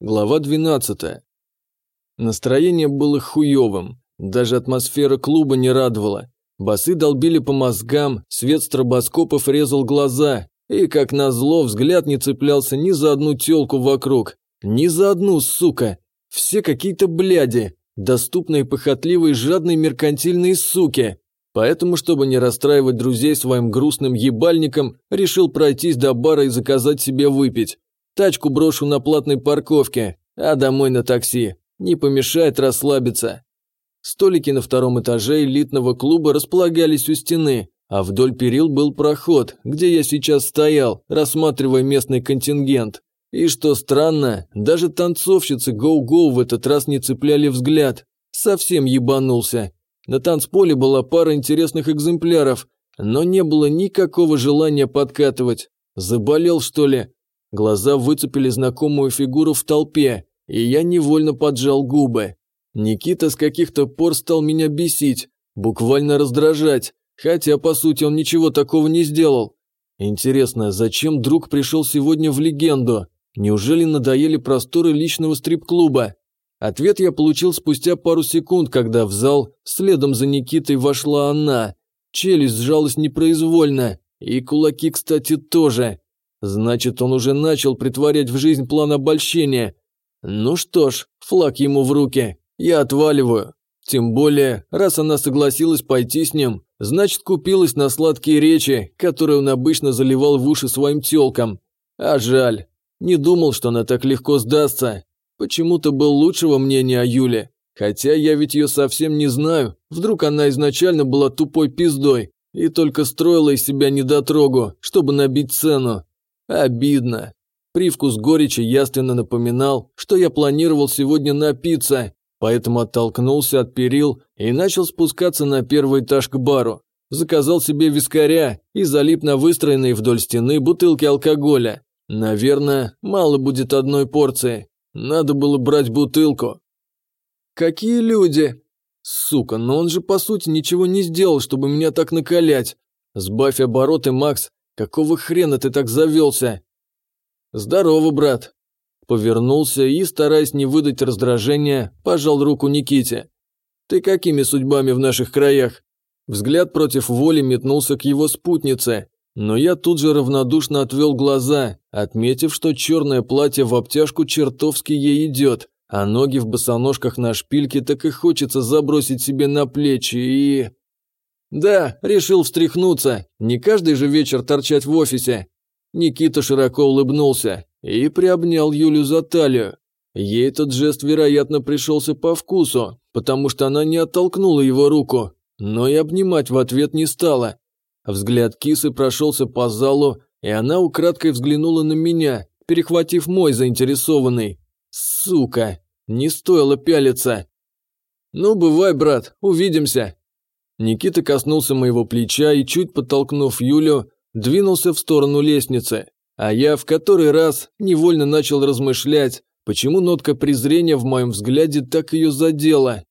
Глава 12. Настроение было хуевым. Даже атмосфера клуба не радовала. Басы долбили по мозгам, свет стробоскопов резал глаза, и, как назло, взгляд не цеплялся ни за одну тёлку вокруг, ни за одну, сука. Все какие-то бляди, доступные похотливые жадные меркантильные суки. Поэтому, чтобы не расстраивать друзей своим грустным ебальником, решил пройтись до бара и заказать себе выпить. Тачку брошу на платной парковке, а домой на такси. Не помешает расслабиться. Столики на втором этаже элитного клуба располагались у стены, а вдоль перил был проход, где я сейчас стоял, рассматривая местный контингент. И что странно, даже танцовщицы гоу-гоу в этот раз не цепляли взгляд. Совсем ебанулся. На танцполе была пара интересных экземпляров, но не было никакого желания подкатывать. Заболел, что ли? Глаза выцепили знакомую фигуру в толпе, и я невольно поджал губы. Никита с каких-то пор стал меня бесить, буквально раздражать, хотя, по сути, он ничего такого не сделал. Интересно, зачем друг пришел сегодня в легенду? Неужели надоели просторы личного стрип-клуба? Ответ я получил спустя пару секунд, когда в зал следом за Никитой вошла она. Челюсть сжалась непроизвольно, и кулаки, кстати, тоже. Значит, он уже начал притворять в жизнь план обольщения. Ну что ж, флаг ему в руки. Я отваливаю. Тем более, раз она согласилась пойти с ним, значит, купилась на сладкие речи, которые он обычно заливал в уши своим тёлкам. А жаль. Не думал, что она так легко сдастся. Почему-то был лучшего мнения о Юле. Хотя я ведь ее совсем не знаю. Вдруг она изначально была тупой пиздой и только строила из себя недотрогу, чтобы набить цену. Обидно. Привкус горечи ясно напоминал, что я планировал сегодня напиться, поэтому оттолкнулся от перил и начал спускаться на первый этаж к бару. Заказал себе вискаря и залип на выстроенные вдоль стены бутылки алкоголя. Наверное, мало будет одной порции. Надо было брать бутылку. Какие люди? Сука, но он же по сути ничего не сделал, чтобы меня так накалять. Сбавь обороты, Макс, Какого хрена ты так завелся?» «Здорово, брат!» Повернулся и, стараясь не выдать раздражения, пожал руку Никите. «Ты какими судьбами в наших краях?» Взгляд против воли метнулся к его спутнице, но я тут же равнодушно отвел глаза, отметив, что черное платье в обтяжку чертовски ей идет, а ноги в босоножках на шпильке так и хочется забросить себе на плечи и... «Да, решил встряхнуться. Не каждый же вечер торчать в офисе». Никита широко улыбнулся и приобнял Юлю за талию. Ей этот жест, вероятно, пришелся по вкусу, потому что она не оттолкнула его руку, но и обнимать в ответ не стала. Взгляд кисы прошелся по залу, и она украдкой взглянула на меня, перехватив мой заинтересованный. «Сука! Не стоило пялиться!» «Ну, бывай, брат, увидимся!» Никита коснулся моего плеча и, чуть подтолкнув Юлю, двинулся в сторону лестницы. А я в который раз невольно начал размышлять, почему нотка презрения в моем взгляде так ее задела.